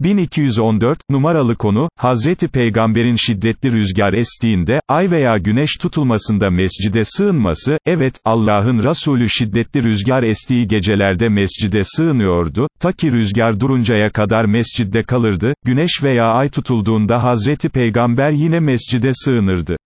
1214, numaralı konu, Hazreti Peygamberin şiddetli rüzgar estiğinde, ay veya güneş tutulmasında mescide sığınması, evet, Allah'ın Resulü şiddetli rüzgar estiği gecelerde mescide sığınıyordu, ta ki rüzgar duruncaya kadar mescidde kalırdı, güneş veya ay tutulduğunda Hazreti Peygamber yine mescide sığınırdı.